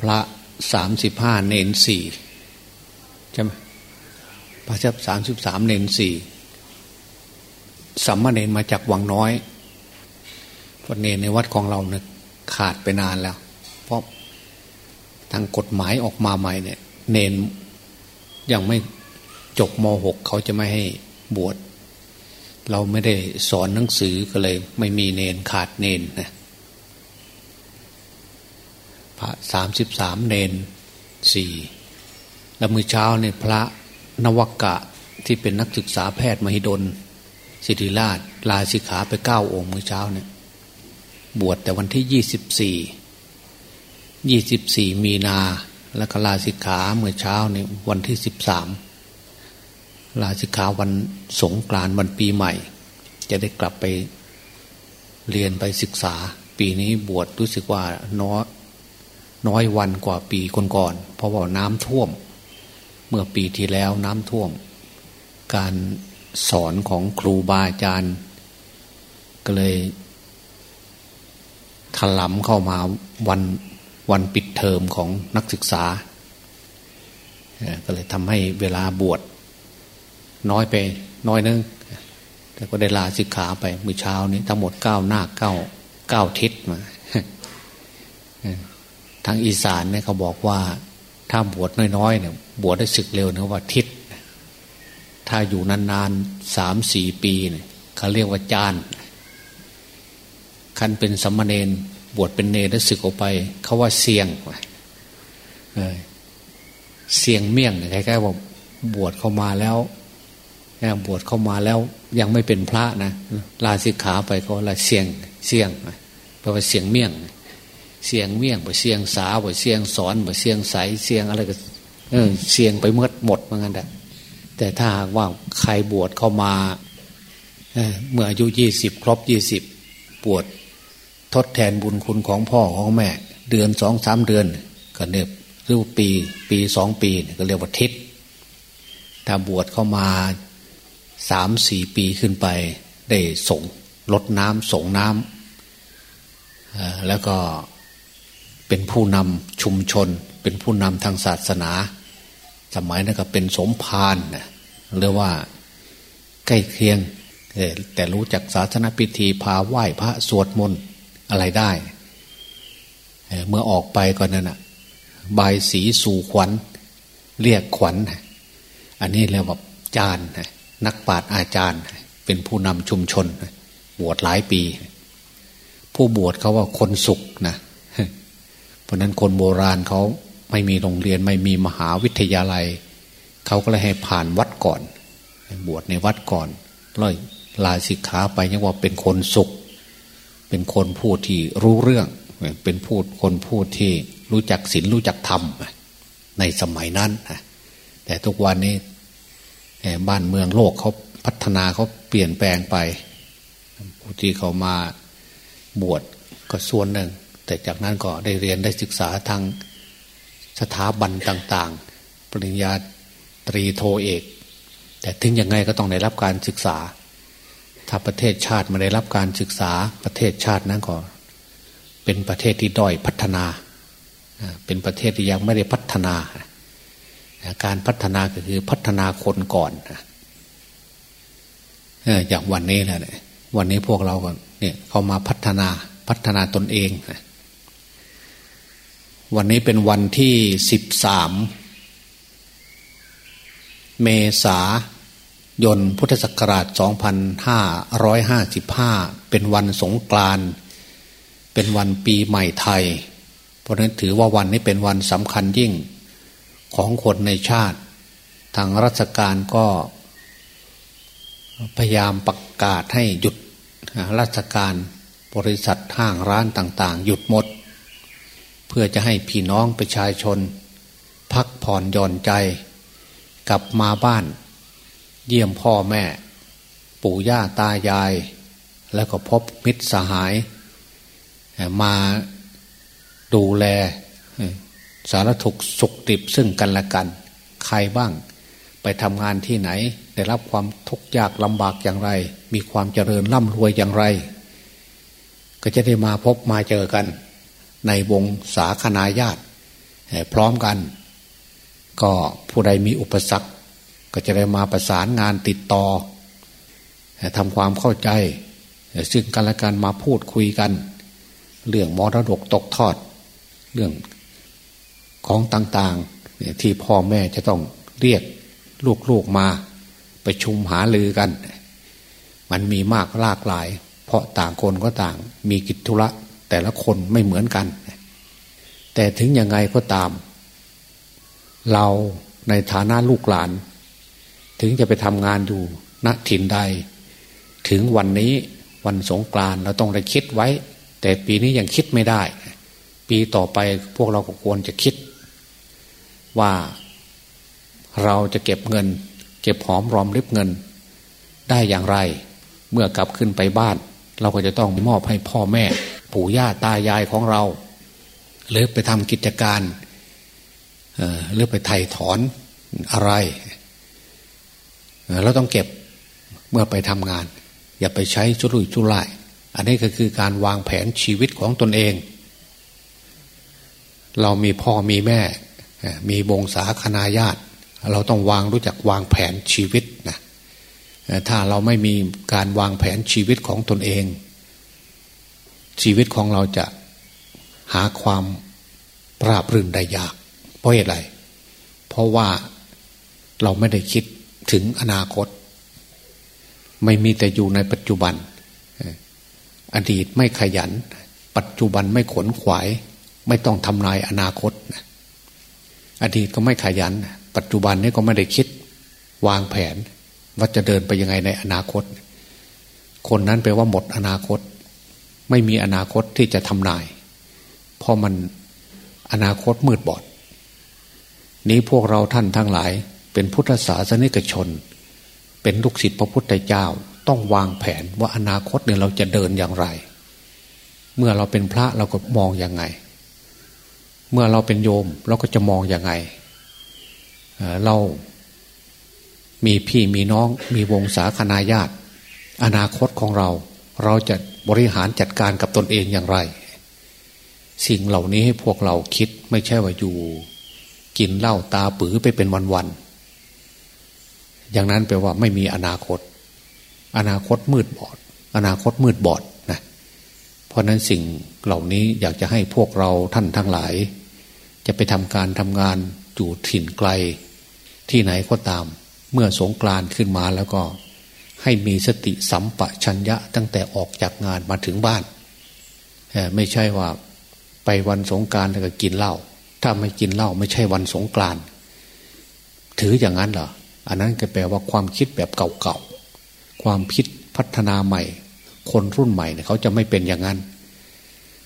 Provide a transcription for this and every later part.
พระสามสิบห้าเนนสี่ใช่ไหมพระเจ้าสามสิบสามเนนสี่สัมมาเนนมาจากวังน้อยเพราะเนนในวัดของเราเนี่ยขาดไปนานแล้ว เพราะทางกฎหมายออกมาใหม่เนี่ย เนนยังไม่จบมหกเขาจะไม่ให้บวชเราไม่ได้สอนหนังสือก็เลย ไม่มีเนนขาดเนนนะ พระสามสิบสามเนนสี่แล้วมือเช้าเนี่ยพระนวกะที่เป็นนักศึกษาแพทย์มหิดล สิริราช ลาสิกขาไปเก้าองค์มือเช้าเนี่ยบวชแต่วันที่ยี่สิบสี่ยี่สิบสี่มีนา แล้วก็ลาสิกขาเมื่อเช้าเนี่ยวันที่สิบสามลาสิกขาวันสงกรานต์วันปีใหม่ จะได้กลับไปเรียนไปศึกษา ปีนี้บวชรู้สึกว่าน้อย น้อยวันกว่าปีก่อนๆเพราะว่าน้ำท่วม เมื่อปีที่แล้วน้ำท่วม การสอนของครูบาอาจารย์ ก็เลยถลำเข้ามาวันวันปิดเทอมของนักศึกษา ก็เลยทำให้เวลาบวชน้อยไปน้อยนึง แต่ก็ได้ลาสิกขาไปมื้อเช้านี้ทั้งหมดเก้าหน้าเก้าเก้าทิศมา ทางอีสานเนี่ยเขาบอกว่า ถ้าบวชน้อยๆเนี่ย บวชได้ศึกเร็วนะว่าทิศถ้าอยู่นานๆสามสี่ปีเนี่ยเขาเรียกว่าจานคันเป็นสมณเณรบวชเป็นเนรแล้ศึกออกไป เขาว่าเสียงเสียงเมี่ยงคล้ายๆว่าบวชเข้ามาแล้วบวชเข้ามาแล้วยังไม่เป็นพระนะลาสิกขาไปก็ละเสียงเสียงแปลว่าเสียงเมี่ยง เสียงเมี่ยงไปเสียงสาไปเสียงสอนไปเสียงใสเสียงอะไรก็เออเสียงไปเมื่อหมดเหมือนกันแต่แต่ถ้าหากว่าใครบวชเข้ามาเมื่ออายุยี่สิบครบยี่สิบบวชทดแทนบุญคุณของพ่อของแม่ เดือนสองสามเดือนก็เนี่ยหรือปีปีสองปีก็เรียกว่าทิศถ้าบวชเข้ามาสามสี่ปีขึ้นไป ได้ส่งลดน้ำส่งน้ำแล้วก็ เป็นผู้นำชุมชน เป็นผู้นำทางศาสนา สมัยนั้นก็เป็นสมภารนะเรียกว่าใกล้เคียง แต่รู้จักศาสนาพิธีพาไหว้พระสวดมนต์อะไรได้ เมื่อออกไปก่อนนั้นอะบายสีสู่ขวัญ เรียกขวัญ อันนี้เรียกว่าจานนักปราชญ์อาจารย์ เป็นผู้นำชุมชน บวชหลายปี ผู้บวชเขาว่าคนสุขนะ เพราะนั้นคนโบราณเขาไม่มีโรงเรียนไม่มีมหาวิทยาลัย เขาก็เลยให้ผ่านวัดก่อน บวชในวัดก่อนเลยลาสิกขาไปยังว่าเป็นคนสุข เป็นคนพูดที่รู้เรื่อง เป็นพูดคนพูดที่รู้จักศีลรู้จักธรรมในสมัยนั้นแต่ทุกวันนี้บ้านเมืองโลกเขาพัฒนาเขาเปลี่ยนแปลงไป ผู้ที่เขามาบวชก็ส่วนหนึ่ง แต่จากนั้นก็ได้เรียนได้ศึกษาทางสถาบันต่าง ๆ ปริญญาตรีโทเอก แต่ถึงยังไงก็ต้องได้รับการศึกษา ถ้าประเทศชาติไม่ได้รับการศึกษาประเทศชาตินั้นก็เป็นประเทศที่ด้อยพัฒนา เป็นประเทศที่ยังไม่ได้พัฒนา การพัฒนาก็คือพัฒนาคนก่อนอย่างวันนี้แหละวันนี้พวกเราเนี่ยเขามาพัฒนาพัฒนาตนเอง วันนี้เป็นวันที่สิบสามเมษายนพุทธศักราชสองพันห้าร้อยห้าสิบห้าเป็นวันสงกรานเป็นวันปีใหม่ไทย เพราะนั้นถือว่าวันนี้เป็นวันสำคัญยิ่งของคนในชาติ ทางราชการก็พยายามประกาศให้หยุดราชการบริษัทห้างร้านต่าง ๆ หยุดหมด พื่อจะให้พี่น้องประชาชน พักผ่อนหย่อนใจ กลับมาบ้าน เยี่ยมพ่อแม่ ปู่ย่าตายาย แล้วก็พบมิตรสหาย มาดูแลสารถุกสุกติบซึ่งกันและกัน ใครบ้างไปทำงานที่ไหน ได้รับความทุกข์ยากลำบากอย่างไร มีความเจริญร่ำรวยอย่างไร ก็จะได้มาพบมาเจอกัน ในวงสาคนาญาติพร้อมกัน ก็ผู้ใดมีอุปสรรค ก็จะได้มาประสานงานติดต่อทำความเข้าใจ ซึ่งกันและกันมาพูดคุยกัน เรื่องมรดกตกทอด เรื่องของต่างๆ ที่พ่อแม่จะต้องเรียกลูกๆมาไปชุมหาลือกัน มันมีมากหลากหลาย เพราะต่างคนก็ต่างมีกิจธุระ แต่ละคนไม่เหมือนกัน แต่ถึงยังไงก็ตาม เราในฐานะลูกหลาน ถึงจะไปทำงานอยู่ณถิ่นใด ถึงวันนี้วันสงกรานเราต้องได้คิดไว้ แต่ปีนี้ยังคิดไม่ได้ ปีต่อไปพวกเราก็ควรจะคิด ว่าเราจะเก็บเงิน เก็บหอมรอมริบเงิน ได้อย่างไร เมื่อกลับขึ้นไปบ้าน เราก็จะต้องมอบให้พ่อแม่ ปู่ย่าตายายของเรา หรือไปทำกิจการหรือไปไถ่ถอนอะไรเราต้องเก็บเมื่อไปทำงาน อย่าไปใช้ชุลุยชุลาย อันนี้ก็คือการวางแผนชีวิตของตนเอง เรามีพ่อมีแม่ มีวงศาคณาญาติ เราต้องวางรู้จักวางแผนชีวิตนะถ้าเราไม่มีการวางแผนชีวิตของตนเอง ชีวิตของเราจะหาความปราบรื่นได้ยาก เพราะเหตุไร เพราะว่าเราไม่ได้คิดถึงอนาคต ไม่มีแต่อยู่ในปัจจุบัน อดีตไม่ขยัน ปัจจุบันไม่ขนขวาย ไม่ต้องทำลายอนาคต อดีตก็ไม่ขยัน ปัจจุบันนี้ก็ไม่ได้คิดวางแผน ว่าจะเดินไปยังไงในอนาคต คนนั้นแปลว่าหมดอนาคต ไม่มีอนาคตที่จะทำนาย เพราะมันอนาคตมืดบอด นี้พวกเราท่านทั้งหลาย เป็นพุทธศาสนิกชน เป็นลูกศิษย์พระพุทธเจ้าต้องวางแผนว่าอนาคตเนี่ยเราจะเดินอย่างไร เมื่อเราเป็นพระเราก็มองอย่างไง เมื่อเราเป็นโยมเราก็จะมองอย่างไงเรามีพี่มีน้องมีวงศาคณาญาติ อนาคตของเรา เราจะ บริหารจัดการกับตนเองอย่างไร สิ่งเหล่านี้ให้พวกเราคิดไม่ใช่ว่าอยู่ กินเหล้าตาปือไปเป็นวันๆอย่างนั้นแปลว่าไม่มีอนาคต อนาคตมืดบอด อนาคตมืดบอดนะเพราะนั้นสิ่งเหล่านี้อยากจะให้พวกเราท่านทั้งหลาย จะไปทำการทำงานอยู่ถิ่นไกล ที่ไหนก็ตาม เมื่อสงกรานขึ้นมาแล้วก็ ให้มีสติสัมปชัญญะตั้งแต่ออกจากงานมาถึงบ้าน ไม่ใช่ว่าไปวันสงการแล้วก็กินเหล้าถ้าไม่กินเหล้าไม่ใช่วันสงกรานถืออย่างนั้นเหรออันนั้นก็แปลว่าความคิดแบบเก่าๆความคิดพัฒนาใหม่ คนรุ่นใหม่เนี่ยเขาจะไม่เป็นอย่างนั้น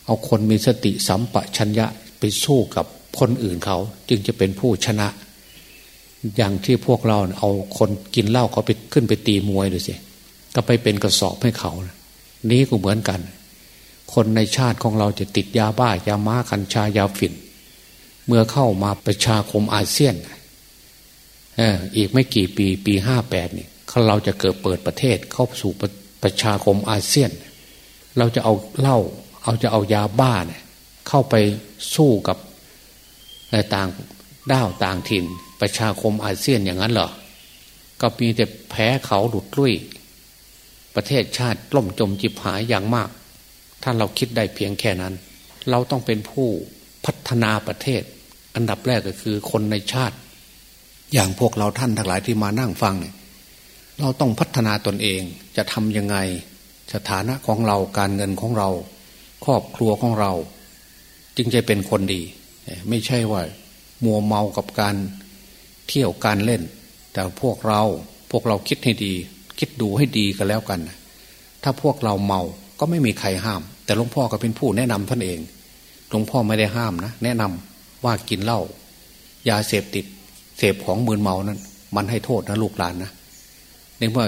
เอาคนมีสติสัมปชัญญะไปสู้กับคนอื่นเขา จึงจะเป็นผู้ชนะ อย่างที่พวกเราเอาคนกินเหล้าเขาไปขึ้นไปตีมวยดูสิก็ไปเป็นกระสอบให้เขานี้ก็เหมือนกัน คนในชาติของเราจะติดยาบ้ายาม้าคัญชายาฝิ่น เมื่อเข้ามาประชาคมอาเซียนอีกไม่กี่ปีปีห้าแปดนี่เขาเราจะเกิดเปิดประเทศเข้าสู่ประประชาคมอาเซียน เราจะเอาเหล้าเอาจะเอายาบ้าเนี่ยเข้าไปสู้กับต่างด้าวต่างถิ่น ประชาคมอาเซียนอย่างนั้นเหรอ ก็มีแต่แพ้เขาหลุดลุ่ย ประเทศชาติล่มจมจิบหายอย่างมาก ถ้าเราคิดได้เพียงแค่นั้น เราต้องเป็นผู้พัฒนาประเทศ อันดับแรกก็คือคนในชาติ อย่างพวกเราท่านทั้งหลายที่มานั่งฟังเนี่ยเราต้องพัฒนาตนเองจะทำยังไง สถานะของเราการเงินของเรา ครอบครัวของเรา จึงจะเป็นคนดี ไม่ใช่ว่า มัวเมากับการ เที่ยวการเล่น แต่พวกเราพวกเราคิดให้ดี คิดดูให้ดีกันแล้วกัน ถ้าพวกเราเมาก็ไม่มีใครห้าม แต่หลวงพ่อก็เป็นผู้แนะนำท่านเองหลวงพ่อไม่ได้ห้ามนะแนะนำว่ากินเหล้ายาเสพติด เสพของมืนเมานั้น มันให้โทษนะลูกหลานนะในเมื่อ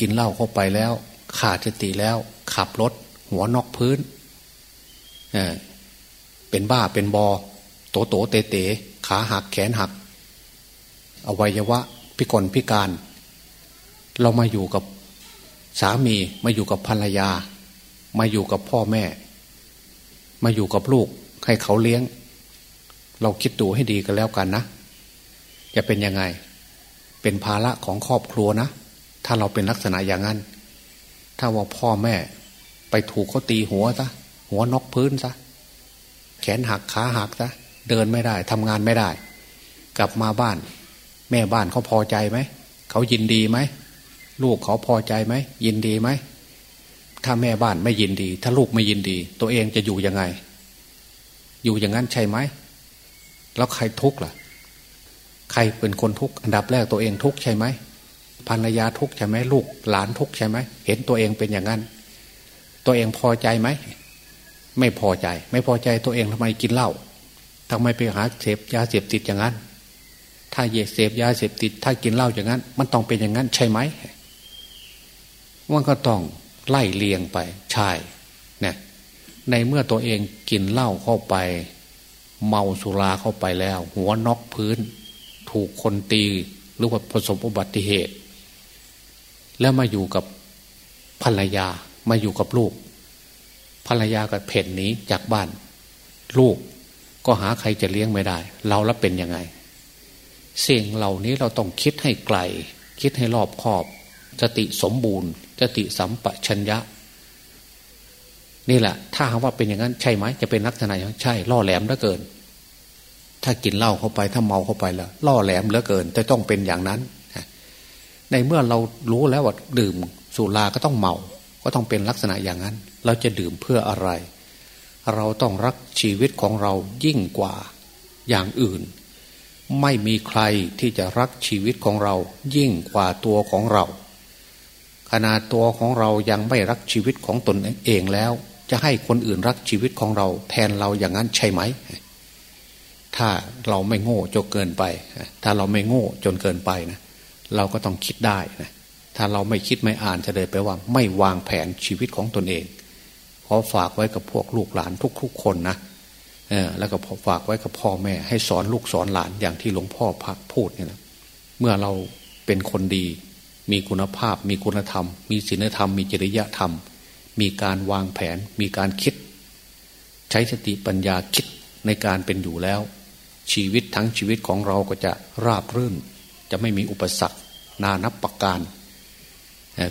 กินเหล้าเข้าไปแล้ว ขาดสติแล้ว ขับรถ หัวนอกพื้นเเป็นบ้าเป็นบอ โตโตเตเตขาหักแขนหัก อวัยวะพิกลพิการ เรามาอยู่กับสามีมาอยู่กับภรรยา มาอยู่กับพ่อแม่ มาอยู่กับลูกให้เขาเลี้ยง เราคิดดูให้ดีกันแล้วกันนะ จะเป็นยังไง เป็นภาระของครอบครัวนะ ถ้าเราเป็นลักษณะอย่างนั้น ถ้าว่าพ่อแม่ไปถูกเขาตีหัวซะหัวนกพื้นซะแขนหักขาหักซะเดินไม่ได้ทำงานไม่ได้ กลับมาบ้าน แม่บ้านเขาพอใจไหม เขายินดีไหม ลูกเขาพอใจไหม ยินดีไหม ถ้าแม่บ้านไม่ยินดี ถ้าลูกไม่ยินดี ตัวเองจะอยู่ยังไง อยู่อย่างนั้นใช่ไหม แล้วใครทุกข์ล่ะ ใครเป็นคนทุกข์อันดับแรกตัวเองทุกข์ใช่ไหมภรรยาทุกข์ใช่ไหมลูกหลานทุกข์ใช่ไหมเห็นตัวเองเป็นอย่างนั้น ตัวเองพอใจไหมไม่พอใจ ไม่พอใจตัวเองทำไมกินเหล้าทำไมไปหาเสพยาเสพติดอย่างนั้น ถ้าเยเสพยาเสพติด ถ้ากินเหล้าอย่างนั้น มันต้องเป็นอย่างนั้นใช่ไหมมันก็ต้องไล่เลียงไปใช่เนี่ยในเมื่อตัวเองกินเหล้าเข้าไป เมาสุราเข้าไปแล้ว หัวนอกพื้น ถูกคนตีหรือว่าประสบอุบัติเหตุ แล้วมาอยู่กับภรรยามาอยู่กับลูก ภรรยาก็เพ่นหนีจากบ้าน ลูกก็หาใครจะเลี้ยงไม่ได้ เราแล้วเป็นยังไง สิ่งเหล่านี้เราต้องคิดให้ไกล คิดให้รอบคอบสติสมบูรณ์สติสัมปชัญญะ นี่แหละ ถ้าหากว่าเป็นอย่างนั้นใช่ไหมจะเป็นลักษณะอย่างใช่ล่อแหลมเหลือเกิน ถ้ากินเหล้าเข้าไปถ้าเมาเข้าไปแล้วล่อแหลมเหลือเกินจะต้องเป็นอย่างนั้นในเมื่อเรารู้แล้วว่าดื่มสุราก็ต้องเมา ก็ต้องเป็นลักษณะอย่างนั้น เราจะดื่มเพื่ออะไร เราต้องรักชีวิตของเรายิ่งกว่าอย่างอื่น ไม่มีใครที่จะรักชีวิตของเรายิ่งกว่าตัวของเรา ขนาดตัวของเรายังไม่รักชีวิตของตนเองแล้ว จะให้คนอื่นรักชีวิตของเรา แทนเราอย่างนั้นใช่ไหม ถ้าเราไม่โง่จนเกินไป ถ้าเราไม่โง่จนเกินไปนะเราก็ต้องคิดได้นะถ้าเราไม่คิดไม่อ่านจะเลยไปว่า ไม่วางแผนชีวิตของตนเองขอฝากไว้กับพวกลูกหลานทุกๆคนนะ แล้วก็ฝากไว้กับพ่อแม่ ให้สอนลูกสอนหลานอย่างที่หลวงพ่อพักพูดเนี่ยนะเมื่อเราเป็นคนดี มีคุณภาพ มีคุณธรรม มีศีลธรรม มีจริยธรรม มีการวางแผน มีการคิด ใช้สติปัญญาคิดในการเป็นอยู่แล้ว ชีวิตทั้งชีวิตของเราก็จะราบรื่น จะไม่มีอุปสรรค นานับประการ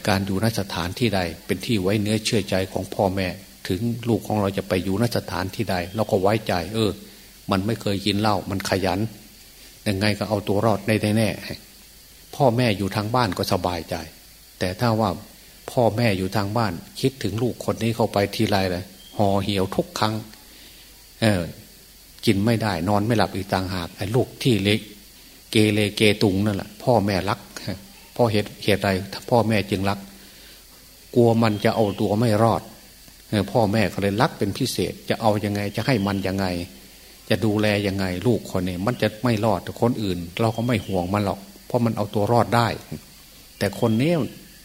การอยู่นสถานที่ใดเป็นที่ไว้เนื้อเชื่อใจของพ่อแม่ ถึงลูกของเราจะไปอยู่นสถานที่ใด เราก็ไว้ใจ เออ มันไม่เคยกินเหล้ามันขยันยังไงก็เอาตัวรอดได้แน่พ่อแม่อยู่ทางบ้านก็สบายใจ แต่ถ้าว่าพ่อแม่อยู่ทางบ้าน คิดถึงลูกคนนี้เข้าไปทีไรเลยห่อเหี่ยวทุกครั้ง เออ กินไม่ได้ นอนไม่หลับอีกต่างหากไอ้ลูกที่เล็ก เกเรเกตุงนั่นแหละพ่อแม่รักพ่อเหตุเหตุใดพ่อแม่จึงรัก กลัวมันจะเอาตัวไม่รอด พ่อแม่ก็เลยรักเป็นพิเศษ จะเอายังไงจะให้มันยังไง จะดูแลยังไง ลูกคนนี้มันจะไม่รอดแต่คนอื่น เราก็ไม่ห่วงมันหรอก เพราะมันเอาตัวรอดได้ แต่คนนี้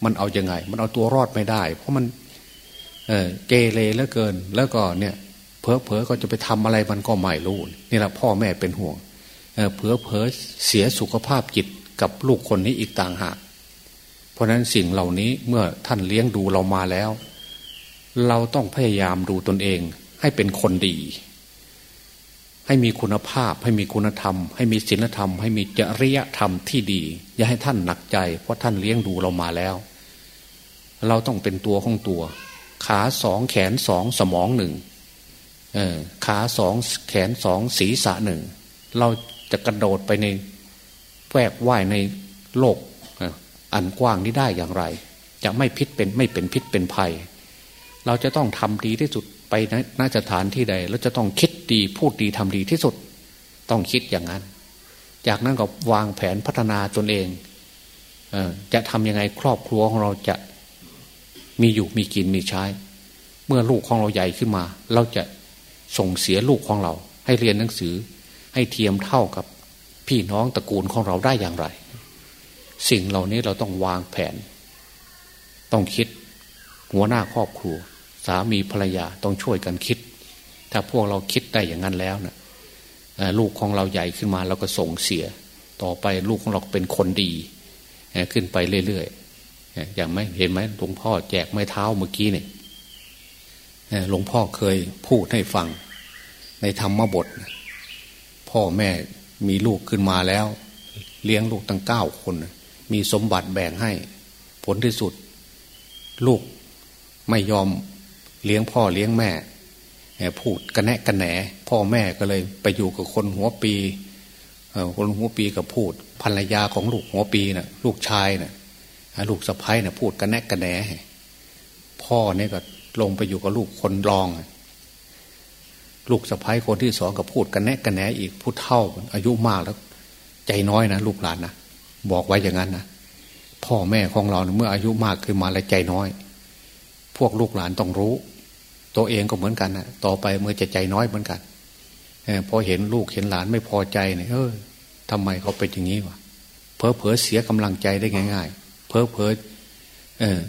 มันเอาอยัางไง มันเอาตัวรอดไม่ได้ เพราะมันเออเกเรแล้วเกิน แล้วก็เนี่ยเพอเพอก็จะไปทำอะไรมันก็ไม่รู้นี่แหละพ่อแม่เป็นห่วงเออเพอเพอเสียสุขภาพจิตกับลูกคนนี้อีกต่างหาก เพราะนั้นสิ่งเหล่านี้เมื่อท่านเลี้ยงดูเรามาแล้ว เราต้องพยายามดูตนเอง ให้เป็นคนดี ให้มีคุณภาพ ให้มีคุณธรรม ให้มีศีลธรรม ให้มีจริยธรรมที่ดี อย่าให้ท่านหนักใจ เพราะท่านเลี้ยงดูเรามาแล้ว เราต้องเป็นตัวของตัว ขาสองแขนสองสมองหนึ่งขาสองแขนสองศีรษะหนึ่งเราจะกระโดดไปในแวกว่ายในโลกอันกว้างนี้ได้อย่างไร จะไม่พิษเป็นไม่เป็นพิษเป็นภัย เราจะต้องทำดีที่สุดไปนสถานที่ใดแล้วจะต้องคิดดีพูดดีทำดีที่สุด ต้องคิดอย่างนั้น จากนั้นก็วางแผนพัฒนาตนเองเอจะทำยังไงครอบครัวของเราจะมีอยู่มีกินมีใช้ เมื่อลูกของเราใหญ่ขึ้นมา เราจะส่งเสียลูกของเรา ให้เรียนหนังสือ ให้เทียมเท่ากับพี่น้องตระกูลของเราได้อย่างไร สิ่งเหล่านี้เราต้องวางแผน ต้องคิดหัวหน้าครอบครัว สามีภรรยาต้องช่วยกันคิด ถ้าพวกเราคิดได้อย่างนั้นแล้วนะลูกของเราใหญ่ขึ้นมาเราก็ส่งเสีย ต่อไปลูกของเราเป็นคนดีขึ้นไปเรื่อยๆอย่างไม่เห็นไหมหลวงพ่อแจกไม้เท้าเมื่อกี้เนี่ยหลวงพ่อเคยพูดให้ฟัง ในธรรมบทพพ่อแม่มีลูกขึ้นมาแล้ว เลี้ยงลูกตั้งเก้าคน มีสมบัติแบ่งให้ ผลที่สุด ลูกไม่ยอม เลี้ยงพ่อเลี้ยงแม่พูดกันแนะกันแหน พ่อแม่ก็เลยไปอยู่กับคนหัวปีคนหัวปีกับพูดภรรยาของลูกหัวปีนะ่ะลูกชายนะ่ะลูกสะพ้ายนะ่ะพูดกันแนะกันแหนพ่อเนี่ยก็ลงไปอยู่กับลูกคนรอง ลูกสะพ้ายคนที่สองก็พูดกันแนะกันแหนอีกพูดเท่าอายุมากแล้ว ใจน้อยนะลูกหลานนะบอกไว้อย่างนั้นนะพ่อแม่ของเราเมื่ออายุมากขึ้นมาแล้วใจน้อย พวกลูกหลานต้องรู้ ตัวเองก็เหมือนกันนะต่อไปเมื่อจะใจน้อยเหมือนกันพอเห็นลูกเห็นหลานไม่พอใจเนี่ยเออทำไมเขาเป็นอย่างนี้วะเพอเพอเสียกำลังใจได้ง่าย ๆ เพอเพอเออ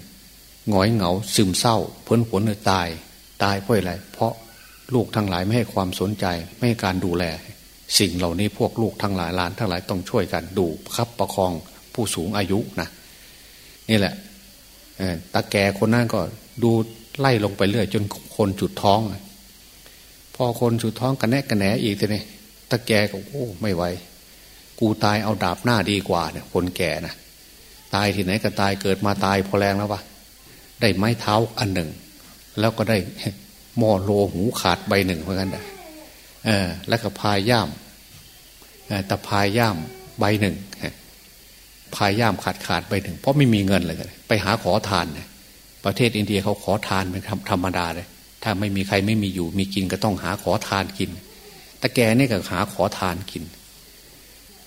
หงอยเหงาซึมเศร้าพ้นผลเลยตาย ตายเพราะอะไร เพราะลูกทั้งหลายไม่ให้ความสนใจไม่ให้การดูแล สิ่งเหล่านี้พวกลูกทั้งหลายหลานทั้งหลายต้องช่วยกันดูครับประคองผู้สูงอายุนะนี่แหละตาแก่คนนั้นก็ ดูไล่ลงไปเรื่อย จนคนจุดท้อง พอคนจุดท้องกันแนกกันแหนอีกทีนี้ตาแกก็โอ้ไม่ไหวกูตายเอาดาบหน้าดีกว่าเนี่ย คนแก่นะตายที่ไหนก็ตายเกิดมาตายพอแรงแล้ววะได้ไม้เท้าอันหนึ่ง แล้วก็ได้หม้อโลหูขาดใบหนึ่งเหมือนกันนะเออ แล้วก็พายย่ามตะพายย่ามใบหนึ่งพายย่ามขาดขาดใบหนึ่ง เพราะไม่มีเงินเลย ไปหาขอทานเนี่ย ประเทศอินเดียเขาขอทานเป็นธรรมดาเลย ถ้าไม่มีใครไม่มีอยู่ มีกินก็ต้องหาขอทานกินแต่แกนี่ก็หาขอทานกิน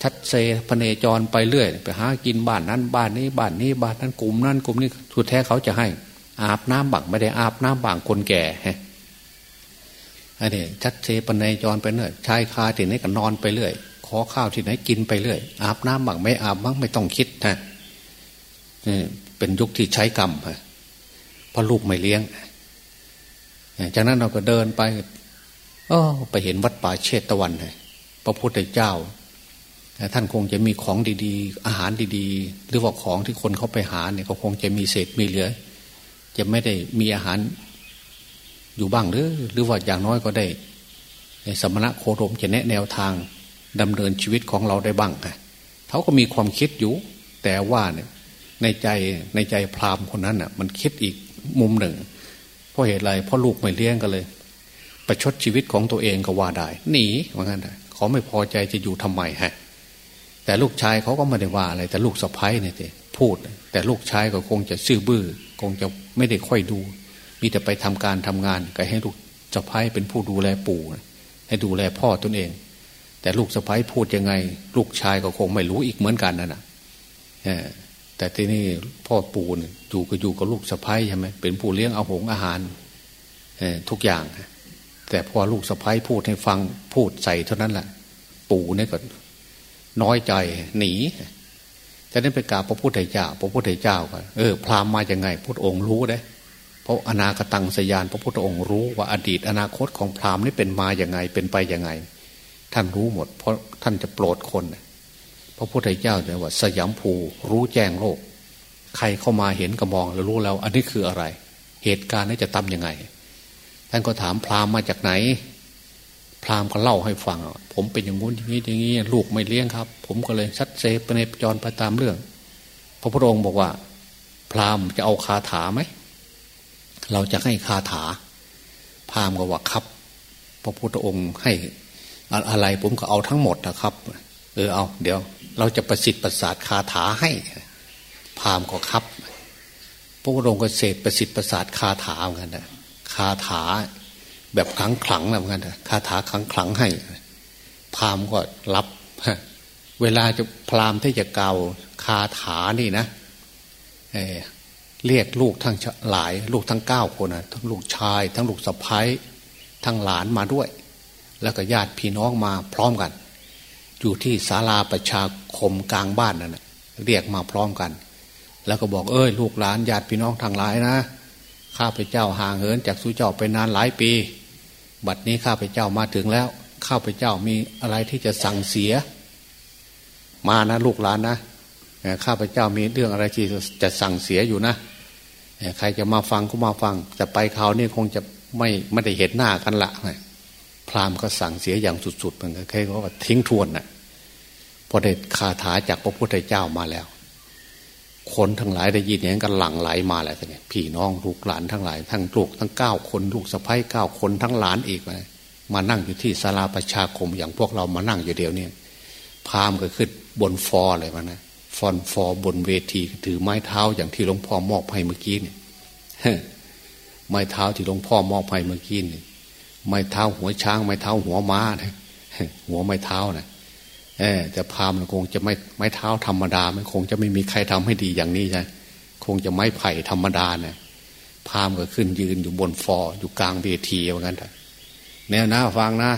ชัดเซพเนจรไปเรื่อย ไปหากินบ้านนั้น บ้านนี้บ้านนี้บ้านนั้นกลุ่มนั้นกลุ่มนี้สุดแท้เขาจะให้ อาบน้ำบังไม่ได้อาบน้ำบังคนแก่ฮะอันนี้ชัดเซปนจรไปเรื่อยชายคาที่ไหนก็นอนไปเรื่อย ขอข้าวที่ไหนกินไปเรื่อย อาบน้ำบังไม่อาบบ้างไม่ต้องคิดนะเป็นยุคที่ใช้กรรมฮะ ราะลูกไม่เลี้ยง จากนั้นเราก็เดินไปอ๋อไปเห็นวัดป่าเชตตะวันเลยพระพุทธเจ้าท่านคงจะมีของดีๆ อาหารดีๆ หรือว่าของที่คนเขาไปหาเนี่ยเขาคงจะมีเศษมีเหลือ จะไม่ได้มีอาหารอยู่บ้างหรือ หรือว่าอย่างน้อยก็ได้สมณะโคดมจะแนะแนวทางดำเนินชีวิตของเราได้บ้างเขาก็มีความคิดอยู่ แต่ว่าเนี่ยในใจในใจพราหมณ์คนนั้นน่ะ มันคิดอีก มุมหนึ่งเพราะเหตุไรเพราะลูกไม่เลี้ยงกันเลย ประชดชีวิตของตัวเองก็ว่าได้หนีว่างั้นเขาไม่พอใจจะอยู่ทำไมฮะ แต่ลูกชายเขาก็ไม่ได้ว่าอะไร แต่ลูกสะพ้ายเนี่ยพูด แต่ลูกชายก็คงจะซื่อบื้อ คงจะไม่ได้ค่อยดู มีแต่ไปทำการทำงานก็ให้ลูกสะพ้ายเป็นผู้ดูแลปู่ให้ดูแลพ่อตนเอง แต่ลูกสะพ้ายพูดยังไง ลูกชายก็คงไม่รู้อีกเหมือนกันนะนะ แต่ที่นี่พ่อปู่อยู่ก็อยู่กับลูกสะพ้ายใช่ไหมเป็นผู้เลี้ยงเอาหงอาหารทุกอย่าง แต่พอลูกสะพ้ายพูดให้ฟังพูดใส่เท่านั้นแหละปู่เนี่ยก็น้อยใจหนีจะนั้นไปกราบพระพุทธเจ้า พระพุทธเจ้าก็เออพราหมณ์มาอย่างไงพุทธองค์รู้ได้เพราะอนาคตังสยาน พระพุทธองค์รู้ว่าอดีตอนาคตของพราหมณ์นี่เป็นมาอย่างไงเป็นไปอย่างไง ท่านรู้หมด เพราะท่านจะโปรดคน พระพุทธเจ้าเนี่ยว่า สยามภูรู้แจ้งโลก ใครเข้ามาเห็นก็มองแล้วรู้แล้ว อันนี้คืออะไร เหตุการณ์นี้จะทำยังไง ท่านก็ถามพราหมณ์มาจากไหน พราหมณ์ก็เล่าให้ฟัง ผมเป็นอย่างงู้นอย่างนี้อย่างนี้ลูกไม่เลี้ยงครับ ผมก็เลยซัดเซไปในจรไปตามเรื่อง พระพุทธองค์บอกว่า พราหมณ์จะเอาคาถาไหมเราจะให้คาถา พราหมณ์ก็ว่าครับ พระพุทธองค์ให้อะไรผมก็เอาทั้งหมดนะครับ เออเอา เดี๋ยว เราจะประสิทธิ์ประสาทคาถาให้ พามก็ครับ พระพุทธองค์ก็เสดประสิทธิ์ประสาทคาถาเหมือนกันนะคาถาแบบขังขลังเหมือนกันนะคาถาขังขลังให้ พามก็รับเวลาจะพรามที่จะเกาคาถานี่นะเเรียกลูกทั้งหลาย ลูกทั้งเก้าคนนะทั้งลูกชาย ทั้งลูกสะพ้ายทั้งหลานมาด้วย แล้วก็ญาติพี่น้องมาพร้อมกัน อยู่ที่ศาลาประชาคมกลางบ้านนั่นเรียกมาพร้อมกัน แล้วก็บอกเอ้ยลูกหลานญาติพี่น้องทางหลายนะข้าพเจ้าห่างเหินจากสุเจ้าไปนานหลายปี บัดนี้ข้าพเจ้ามาถึงแล้ว ข้าพเจ้ามีอะไรที่จะสั่งเสีย มานะลูกหลานนะข้าพเจ้ามีเรื่องอะไรที่จะสั่งเสียอยู่นะใครจะมาฟังก็มาฟังจะไปคราวนี้คงจะไม่ไม่ได้เห็นหน้ากันละ พราหมณ์ก็สั่งเสียอย่างสุดๆเหมือนกันใครก็ว่าทิ้งทวนนะ่ะพอได้คาถาจากพระพุทธเจ้ามาแล้ว คนทั้งหลายได้ยินอย่างนั้นก็หลั่งไหลมาแล้วเนี่ยพี่น้องลูกหลานทั้งหลาย ทั้งลูกทั้งเก้าคนลูกสะพ้ายเก้าคนทั้งหลานอีกมามานั่งอยู่ที่ศาลาประชาคมอย่างพวกเรามานั่งอยู่เดียวเนี่ยพามก็ขึ้นบนฟอเลยมานะฟอนฟอบนเวทีถือไม้เท้าอย่างที่หลวงพ่อมอบให้เมื่อกี้เนี่ยไม้เท้าที่หลวงพ่อมอบให้เมื่อกี้เนี่ย ไม้เท้าหัวช้างไม้เท้าหัวม้านะหัวไม้เท้านะเออแต่พามคงจะไม่ไม้เท้าธรรมดามันคงจะไม่มีใครทำให้ดีอย่างนี้ใช่คงจะไม้ไผ่ธรรมดาเนะี่ยพามก็ขึ้นยืนอยู่บนฟออยู่กลางเวทีเหมือนกันแนวหน้าฟังนะ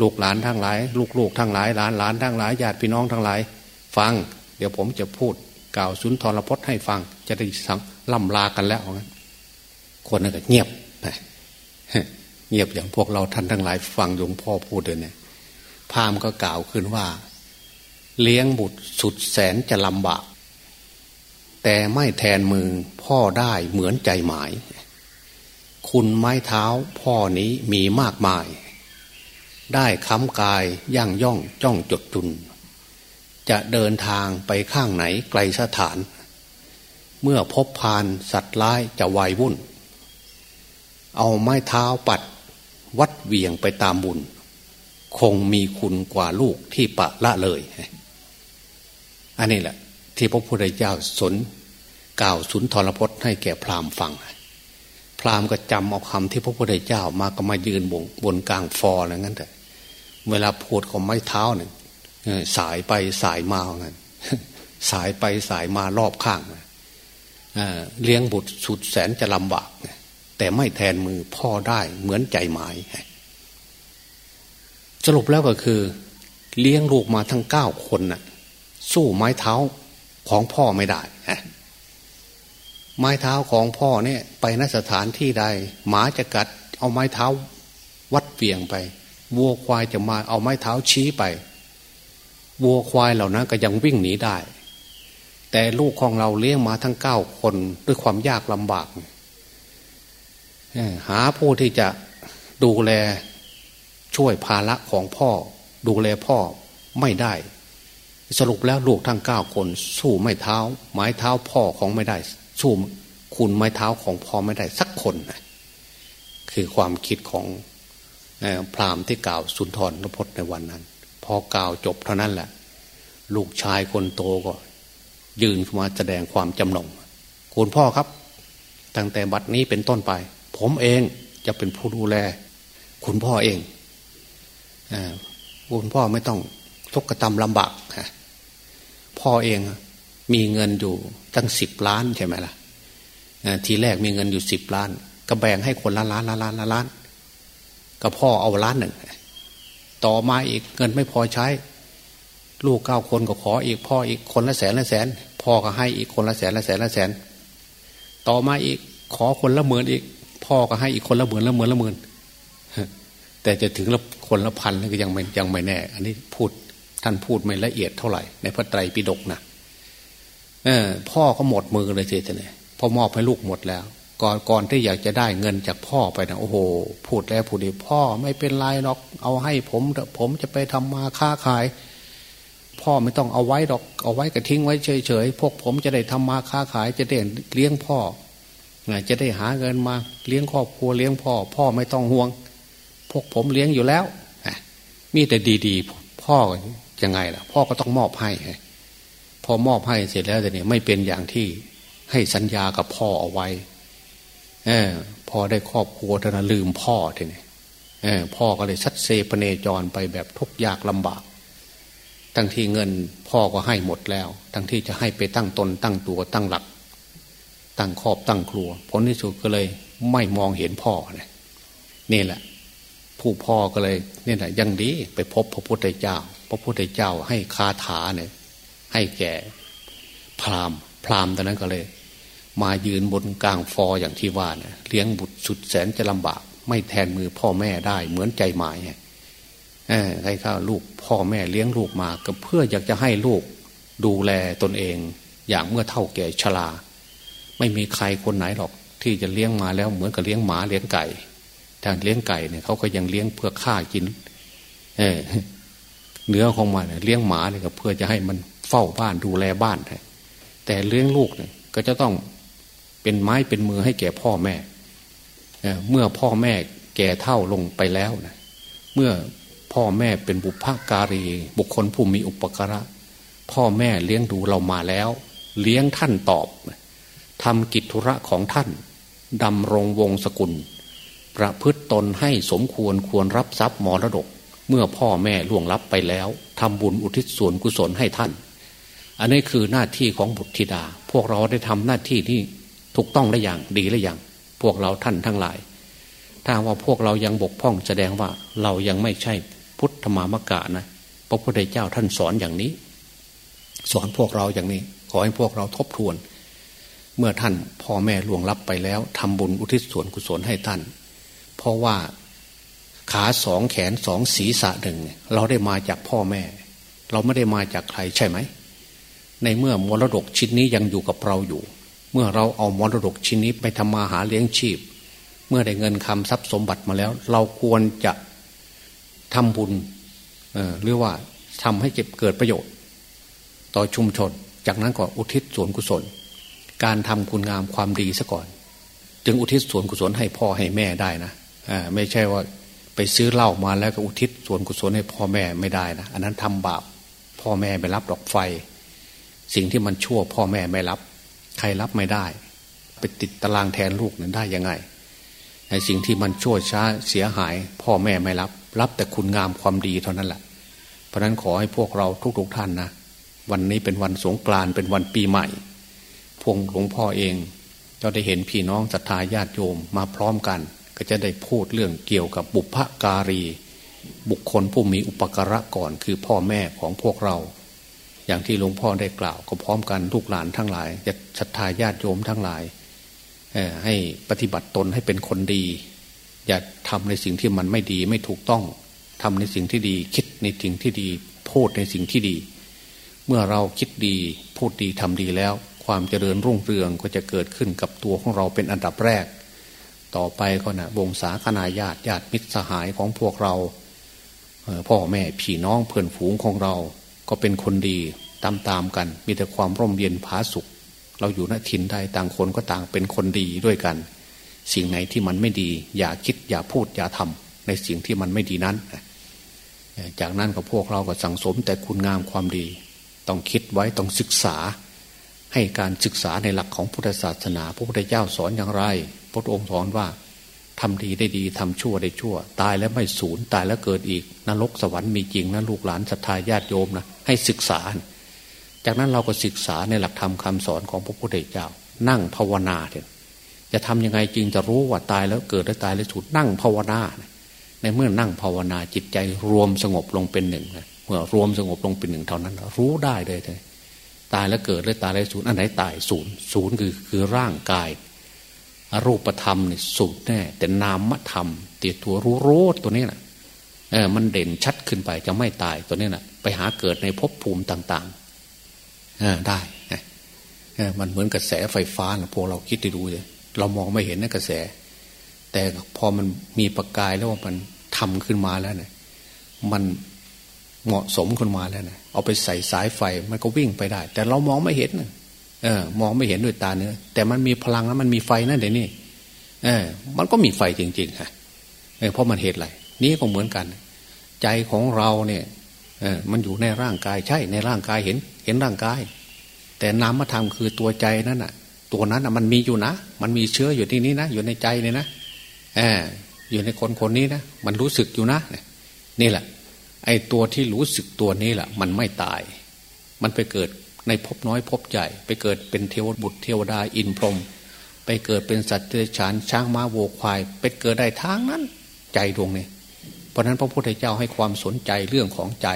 ลูกหลานทั้งหลาย ลูกๆทั้งหลายหลานหลานทั้งหลายญาติพี่น้องทั้งหลาย ฟัง เดี๋ยวผมจะพูดกล่าวสุนทรพจน์ให้ฟัง จะได้สังล่ำลากันแล้วงั้นคนนั้นก็เงียบ เงียบอย่างพวกเราท่านทั้งหลายฟังหลวงพ่อพูดเลยเนี่ยพามก็กล่าวขึ้นว่า เลี้ยงบุตรสุดแสนจะลำบาก แต่ไม่แทนมือพ่อได้เหมือนใจหมาย คุณไม้เท้าพ่อนี้มีมากมาย ได้ค้ำกายย่างย่องจ้องจดจุน จะเดินทางไปข้างไหนไกลสถาน เมื่อพบพานสัตว์ร้ายจะวายวุ่น เอาไม้เท้าปัด วัดเวียงไปตามบุญ คงมีคุณกว่าลูกที่ปะละเลย อันนี้แหละ ที่พระพุทธเจ้าสนกล่าวสุนทรพจน์ให้แก่พราหมณ์ฟัง พราหมณ์ก็จำเอาคำที่พระพุทธเจ้ามาก็มายืนบนบนกลางฟออะไรงั้นแต่เวลาพูดของไม้เท้าเนี่ยสายไปสายมาเงั้นสายไปสายมารอบข้างเลี้ยงบุตรสุดแสนจะลำบาก แต่ไม่แทนมือพ่อได้เหมือนใจหมาย สรุปแล้วก็คือ เลี้ยงลูกมาทั้งเก้าคนน่ะ สู้ไม้เท้าของพ่อไม่ได้ไม้เท้าของพ่อเนี่ย ไปนสถานที่ใด หมาจะกัด เอาไม้เท้าวัดเวียงไปวัวควายจะมาเอาไม้เท้าชี้ไปวัวควายเหล่านั้นก็ยังวิ่งหนีได้ แต่ลูกของเราเลี้ยงมาทั้งเก้าคนด้วยความยากลำบาก หาผู้ที่จะดูแลช่วยภาระของพ่อ ดูแลพ่อไม่ได้ สรุปแล้วลูกทั้งเก้าคน สู้ไม้เท้า ไม้เท้าพ่อของไม่ได้ สู้คุณไม้เท้าของพ่อไม่ได้สักคนนะคือความคิดของพราหมณ์ที่กล่าวสุนทรนพจน์ในวันนั้น พอกล่าวจบเท่านั้นแหละ ลูกชายคนโตก็ ยืนมาแสดงความจำนงคุณพ่อครับ ตั้งแต่บัดนี้เป็นต้นไป ผมเองจะเป็นผู้ดูแล คุณพ่อเองอคุณพ่อไม่ต้องทุกข์กระทำลำบากพ่อเองมีเงินอยู่ตั้งสิบล้านใช่ไหมล่ะทีแรกมีเงินอยู่สิบล้าน ก็แบ่งให้คนละล้านละล้านละล้านก็พ่อเอาล้านหนึ่งต่อมาอีกเงินไม่พอใช้ ลูกเก้าคนก็ขออีกพ่ออีกคนละแสนละแสน พ่อก็ให้อีกคนละแสนละแสนละแสน ต่อมาอีกขอคนละหมื่นอีก พ่อก็ให้อีกคนละหมื่นละหมื่นละหมื่นแต่จะถึงละคนละพันก็ยังไม่ยังไม่แน่ อันนี้พูดท่านพูดไม่ละเอียดเท่าไหร่ ในพระไตรปิฎกนะเออ พ่อก็หมดมือเลยทีนี้พอมอบให้ลูกหมดแล้ว ก่อนก่อนที่อยากจะได้เงินจากพ่อไปนะโอ้โห พูดแล้วพูดดีพ่อไม่เป็นไรหรอก เอาให้ผมผมจะไปทำมาค้าขาย พ่อไม่ต้องเอาไว้ดอกเอาไว้ก็ทิ้งไว้เฉยๆพวกผมจะได้ทำมาค้าขายจะได้เลี้ยงพ่อ จะได้หาเงินมาเลี้ยงครอบครัวเลี้ยงพ่อ พ่อไม่ต้องห่วง พวกผมเลี้ยงอยู่แล้วมีแต่ดีๆ พ่อยังไงล่ะ พ่อก็ต้องมอบให้พอมอบให้เสร็จแล้วแต่เนี่ยไม่เป็นอย่างที่ให้สัญญากับพ่อเอาไว้เออพอได้ครอบครัวท่านลืมพ่อทีนี้เออพ่อก็เลยชัดเซปเนจรไปแบบทุกยากลำบาก ทั้งที่เงินพ่อก็ให้หมดแล้ว ทั้งที่จะให้ไปตั้งตนตั้งตัวตั้งหลัก ตั้งครอบตั้งครัว ผลที่สุดก็เลยไม่มองเห็นพ่อเนี่ยนี่แหละ ผู้พ่อก็เลยนี่แหละยังดีไปพบพระพุทธเจ้า พระพุทธเจ้าให้คาถาเนี่ยให้แก่พราหมณ์ พราหมณ์ตอนนั้นก็เลย มายืนบนกลางฟออย่างที่ว่าเนี่ยเลี้ยงบุตรสุดแสนจะลำบาก ไม่แทนมือพ่อแม่ได้เหมือนใจหมายเออใครข้าลูกพ่อแม่เลี้ยงลูกมาก็เพื่ออยากจะให้ลูกดูแลตนเอง อย่างเมื่อเท่าแก่ชรา ไม่มีใครคนไหนหรอก ที่จะเลี้ยงมาแล้วเหมือนกับเลี้ยงหมาเลี้ยงไก่ทางเลี้ยงไก่เนี่ยเขาก็ยังเลี้ยงเพื่อฆ่ากิน เออเนื้อของมันเลี้ยงหมาเนี่ยก็เพื่อจะให้มันเฝ้าบ้านดูแลบ้านแต่เลี้ยงลูกเนี่ย ก็จะต้องเป็นไม้เป็นมือให้แก่พ่อแม่เมื่อพ่อแม่แก่เท่าลงไปแล้วนะเมื่อพ่อแม่เป็นบุพการี บุคคลผู้มีอุปการะ พ่อแม่เลี้ยงดูเรามาแล้ว เลี้ยงท่านตอบ ทำกิจธุระของท่านดำรงวงศกุล ประพฤตตนให้สมควรควรรับทรัพย์มรดก เมื่อพ่อแม่ล่วงลับไปแล้วทำบุญอุทิศส่วนกุศลให้ท่าน อันนี้คือหน้าที่ของบุตรธิดา พวกเราได้ทำหน้าที่ที่ถูกต้องได้อย่างดีและอย่างพวกเราท่านทั้งหลาย ถ้าว่าพวกเรายังบกพร่องแสดงว่าเรายังไม่ใช่พุทธมามกะนะพระพุทธเจ้าท่านสอนอย่างนี้ สอนพวกเราอย่างนี้ ขอให้พวกเราทบทวน เมื่อท่านพ่อแม่ล่วงลับไปแล้วทำบุญอุทิศส่วนกุศลให้ท่าน เพราะว่าขาสองแขนสองศีรษะหนึ่งเราได้มาจากพ่อแม่ เราไม่ได้มาจากใครใช่ไหม ในเมื่อมรดกชิ้นนี้ยังอยู่กับเราอยู่ เมื่อเราเอามรดกชิ้นนี้ไปทำมาหาเลี้ยงชีพ เมื่อได้เงินคำทรัพย์สมบัติมาแล้ว เราควรจะทำบุญหรือว่าทำให้เก็บเกิดประโยชน์ ต่อชุมชน จากนั้นก็อุทิศส่วนกุศล การทำคุณงามความดีซะก่อน จึงอุทิศส่วนกุศลให้พ่อให้แม่ได้นะไม่ใช่ว่าไปซื้อเหล้ามาแล้วก็อุทิศส่วนกุศลให้พ่อแม่ไม่ได้นะอันนั้นทำบาปพ่อแม่ไม่รับดอกไฟ สิ่งที่มันชั่วพ่อแม่ไม่รับ ใครรับไม่ได้ ไปติดตารางแทนลูกนั้นได้ยังไงในสิ่งที่มันชั่วช้าเสียหาย พ่อแม่ไม่รับ รับแต่คุณงามความดีเท่านั้นแหละเพราะนั้นขอให้พวกเราทุกๆท่านนะวันนี้เป็นวันสงกรานต์เป็นวันปีใหม่ พวงหลวงพ่อเองเราได้เห็นพี่น้องศรัทธาญาติโยมมาพร้อมกัน ก็จะได้พูดเรื่องเกี่ยวกับบุพการี บุคคลผู้มีอุปการะก่อนคือพ่อแม่ของพวกเรา อย่างที่หลวงพ่อได้กล่าวก็พร้อมกันทุกหลานทั้งหลายจะศรัทธาญาติโยมทั้งหลายให้ปฏิบัติตนให้เป็นคนดี อย่าทำในสิ่งที่มันไม่ดีไม่ถูกต้องทำในสิ่งที่ดีคิดในสิ่งที่ดี พูดในสิ่งที่ดี เมื่อเราคิดดีพูดดีทำดีแล้ว ความเจริญรุ่งเรืองก็จะเกิดขึ้นกับตัวของเราเป็นอันดับแรก ต่อไปก็นะวงศาคณาญาติญาติมิตรสหายของพวกเราพ่อแม่พี่น้องเพื่อนฝูงของเรา ก็เป็นคนดีตามตามกัน มีแต่ความร่มเย็นผาสุข เราอยู่ณถิ่นใดต่างคนก็ต่างเป็นคนดีด้วยกัน สิ่งไหนที่มันไม่ดี อย่าคิดอย่าพูดอย่าทำในสิ่งที่มันไม่ดีนั้น จากนั้นก็พวกเราก็สั่งสมแต่คุณงามความดี ต้องคิดไว้ต้องศึกษา ให้การศึกษาในหลักของพุทธศาสนา พระพุทธเจ้าสอนอย่างไร พระองค์สอนว่าทำดีได้ดีทำชั่วได้ชั่ว ตายแล้วไม่สูญตายแล้วเกิดอีก นรกสวรรค์มีจริงนะลูกหลานศรัทธาญาติโยมนะให้ศึกษา จากนั้นเราก็ศึกษาในหลักธรรมคาสอนของพระพุทธเจ้า นั่งภาวนาเถอะจะทำยังไงจึงจะรู้ว่าตายแล้วเกิดแล้วตายแล้วสูญนั่งภาวนา ในเมื่อนั่งภาวนาจิตใจรวมสงบลงเป็นหนึ่งเมื่อรวมสงบลงเป็นหนึ่งเท่านั้น รู้ได้เลยเลย ตายแล้วเกิดแล้วตายแล้วสูญอันไหนตายสูญสูญคือคือร่างกายรูปธรรมเนี่ยสูงแน่ แต่นามธรรมตีตัวรู้รู้ตัวนี้แหละเออมันเด่นชัดขึ้นไปจะไม่ตายตัวนี้แหละไปหาเกิดในภพภูมิต่างๆเออได้เออมันเหมือนกระแสไฟฟ้านะพวกเราคิดดูเลยเรามองไม่เห็นนะกระแส แต่พอมันมีประกายแล้วว่ามันทำขึ้นมาแล้วเนี่ยมันเหมาะสมขึ้นมาแล้วเนี่ย เอาไปใส่สายไฟมันก็วิ่งไปได้ แต่เรามองไม่เห็นเออ มองไม่เห็นด้วยตาเนื้อแต่มันมีพลังแล้วมันมีไฟนั่นเดี๋ยวนี้เออ มันก็มีไฟจริงๆฮะเพราะมันเหตุอะไรนี้ก็เหมือนกัน ใจของเราเนี่ยเออมันอยู่ในร่างกายใช่ในร่างกายเห็น เห็นร่างกาย แต่นามธรรมคือตัวใจนั่นน่ะ ตัวนั้นอะมันมีอยู่นะ มันมีเชื้ออยู่ที่นี้นะอยู่ในใจเนี่ยนะเอออยู่ในคนคนนี้นะมันรู้สึกอยู่นะนี่แหละ ไอ้ตัวที่รู้สึกตัวนี้แหละมันไม่ตาย มันไปเกิดในภพน้อยภพใหญ่ ไปเกิดเป็นเทวบุตรเทวดาอินพรหมไปเกิดเป็นสัตว์เดรัจฉานช้างม้าโวควาย ไปเกิดได้ทางนั้น ใจดวงนี้ เพราะนั้นพระพุทธเจ้าให้ความสนใจเรื่องของใจ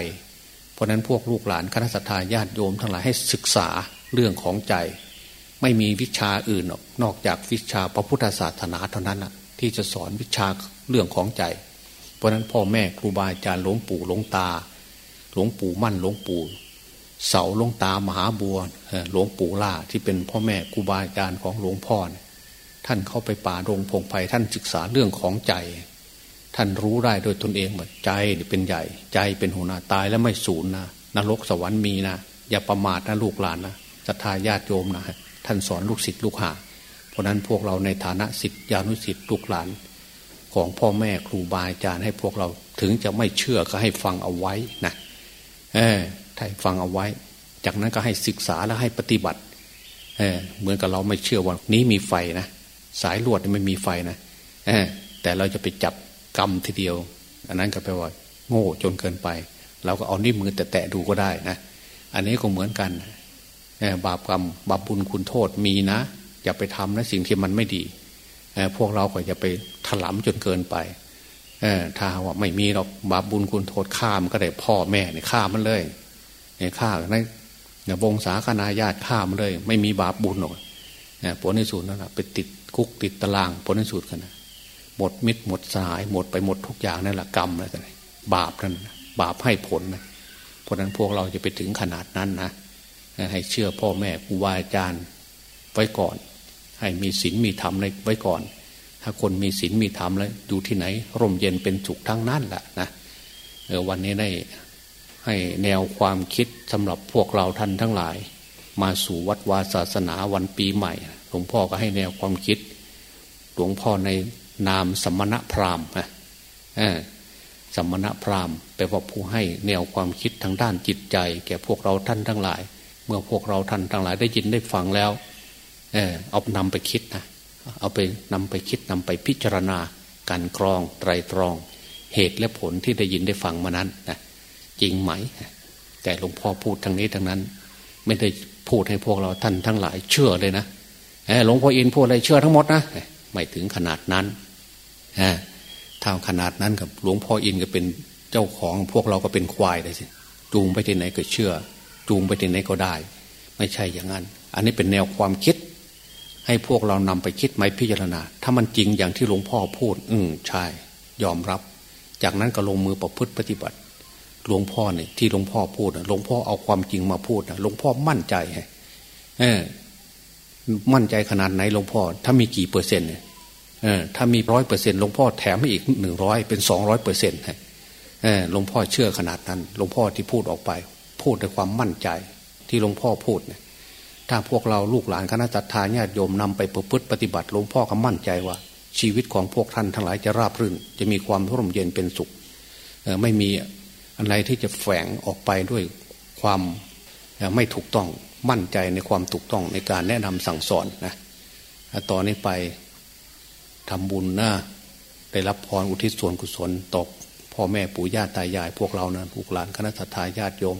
เพราะนั้นพวกลูกหลานคณะสัตยาญาติโยมทั้งหลายให้ศึกษาเรื่องของใจ ไม่มีวิชาอื่นนอกจากวิชาพระพุทธศาสนาเท่านั้นที่จะสอนวิชาเรื่องของใจ ราะนั้นพ่อแม่ครูบาอาจารย์หลวงปู่หลวงตา หลวงปู่มั่นหลวงปู่ เสาหลวงตามหาบัวหลวงปู่ล่าที่เป็นพ่อแม่ครูบาอาจารย์ของหลวงพ่อท่านเข้าไปป่าโรงพงไพ่ท่านศึกษาเรื่องของใจ ท่านรู้ได้โดยตนเองว่าใจเป็นใหญ่ ใจเป็นหัวหน้าตายแล้วไม่สูญนะนรกสวรรค์มีนะอย่าประมาทนะลูกหลานนะศรัทธาญาติโยมนะท่านสอนลูกศิษย์ลูกหา เพราะนั้นพวกเราในฐานะศิษยาณุศิษย์ลูกหลาน ของพ่อแม่ครูบาอาจารย์ให้พวกเราถึงจะไม่เชื่อก็ให้ฟังเอาไว้นะเออให้ฟังเอาไว้ จากนั้นก็ให้ศึกษาแล้วให้ปฏิบัติเออเหมือนกับเราไม่เชื่อว่านี้มีไฟนะสายลวดไม่มีไฟนะเออแต่เราจะไปจับกรรมทีเดียว อันนั้นก็แปลว่า โง่จนเกินไป เราก็เอานิ้วมือแตะดูก็ได้นะอันนี้ก็เหมือนกันบาปกรรมบาปบุญคุณโทษมีนะ อย่าไปทำนะสิ่งที่มันไม่ดี พวกเราก็อย่าไปถลำจนเกินไปถ้าว่าไม่มีหรอกบาปบุญคุณโทษฆ่ามันก็ได้พ่อแม่เนี่ยฆ่ามันเลยเนี่ยฆ่าในเนี่ยวงศาคณาญาติฆ่ามันเลย ไม่มีบาปบุญหรอกผลในสุดนั่นแหะไปติดคุกติดตารางผลในสุดกันนะหมดมิตรหมดสาย หมดไปหมดทุกอย่างนั่นแหละกรรมแล้วกันบาปนั่นบาปให้ผลนะเพราะนั้นพวกเราจะไปถึงขนาดนั้นนะให้เชื่อพ่อแม่ครูบาอาจารย์ไว้ก่อน ให้มีศีลมีธรรมไว้ก่อน ถ้าคนมีศีลมีธรรมแล้วอยู่ที่ไหน ร่มเย็นเป็นสุขทั้งนั้นแหละนะวันนี้ได้ให้แนวความคิดสำหรับพวกเราท่านทั้งหลาย มาสู่วัดวาศาสนาวันปีใหม่หลวงพ่อก็ให้แนวความคิด หลวงพ่อในนามสมณพราหมณ์นะสมณพราหมณ์แปลว่าผู้ให้แนวความคิดทางด้านจิตใจ แก่พวกเราท่านทั้งหลาย เมื่อพวกเราท่านทั้งหลายได้ยินได้ฟังแล้ว เออเอานำไปคิดนะเอาไปนำไปคิดนำไปพิจารณาการกรองไตรตรอง เหตุและผลที่ได้ยินได้ฟังมานั้นนะจริงไหม แต่หลวงพ่อพูดทางนี้ทางนั้น ไม่ได้พูดให้พวกเราท่านทั้งหลายเชื่อเลยนะหลวงพ่ออินพูดอะไรเชื่อทั้งหมดนะไม่ถึงขนาดนั้นถ้าขนาดนั้นกับหลวงพ่ออินก็เป็นเจ้าของพวกเราก็เป็นควายเลยสิจูงไปที่ไหนก็เชื่อ จูงไปที่ไหนก็ได้ ไม่ใช่อย่างนั้น อันนี้เป็นแนวความคิด ให้พวกเรานำไปคิดไหมพิจารณา ถ้ามันจริงอย่างที่หลวงพ่อพูด อืมใช่ ยอมรับ จากนั้นก็ลงมือประพฤติปฏิบัติ หลวงพ่อเนี่ยที่หลวงพ่อพูดหลวงพ่อเอาความจริงมาพูดหลวงพ่อมั่นใจเออ มั่นใจขนาดไหนหลวงพ่อ ถ้ามีกี่เปอร์เซ็นต์เนี่ยถ้ามีร้อยเปอร์เซ็นต์หลวงพ่อแถมให้อีกหนึ่งร้อยเป็นสองร้อยเปอร์เซ็นต์หลวงพ่อเชื่อขนาดนั้น หลวงพ่อที่พูดออกไป พูดด้วยความมั่นใจ ที่หลวงพ่อพูดเนี่ย ถ้าพวกเราลูกหลานคณะจัตตาญาติโยมนำไปประพฤติปฏิบัติหลวงพ่อก็มั่นใจว่า ชีวิตของพวกท่านทั้งหลายจะราบรื่น จะมีความร่มเย็นเป็นสุขไม่มีอะไรที่จะแฝงออกไปด้วยความไม่ถูกต้องมั่นใจในความถูกต้องในการแนะนำสั่งสอนนะต่อนนี้ไปทำบุญนะได้รับพรอุทิศส่วนกุศลตกพ่อแม่ปู่ย่าตายาย พวกเรานะลูกหลานคณะทาญาติโยม